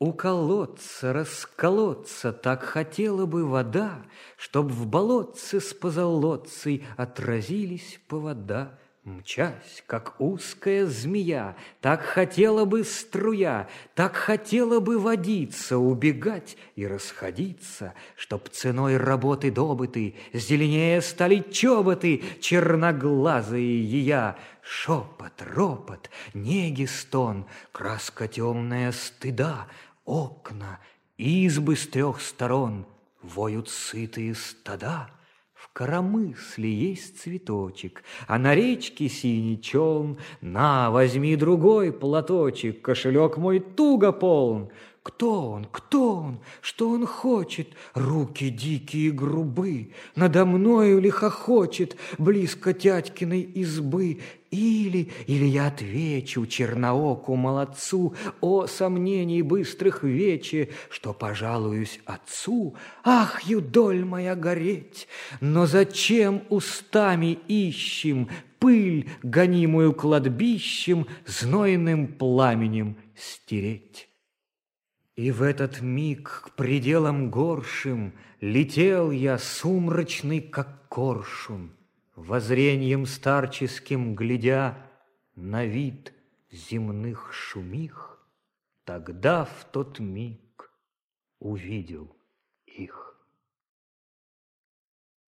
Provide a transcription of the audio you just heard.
У колодца расколоться так хотела бы вода, Чтоб в болотце с позолотцей отразились повода. Мчась, как узкая змея, так хотела бы струя, так хотела бы водиться, убегать и расходиться, чтоб ценой работы добыты зеленее стали чоботы, черноглазые ея. Шепот, ропот, неги стон, краска темная стыда, окна, избы с трех сторон, воют сытые стада. В коромысле есть цветочек, а на речке синий челн. На, возьми другой платочек, кошелек мой туго полн. Кто он, кто он, что он хочет? Руки дикие грубы, надо мною ли хохочет близко тятькиной избы? Или, или я отвечу чернооку молодцу о сомнении быстрых вече, что пожалуюсь отцу, ах, юдоль моя гореть! Но зачем устами ищем пыль, гонимую кладбищем, знойным пламенем стереть? И в этот миг к пределам горшим Летел я сумрачный, как коршун, Возреньем старческим глядя На вид земных шумих, Тогда в тот миг увидел их.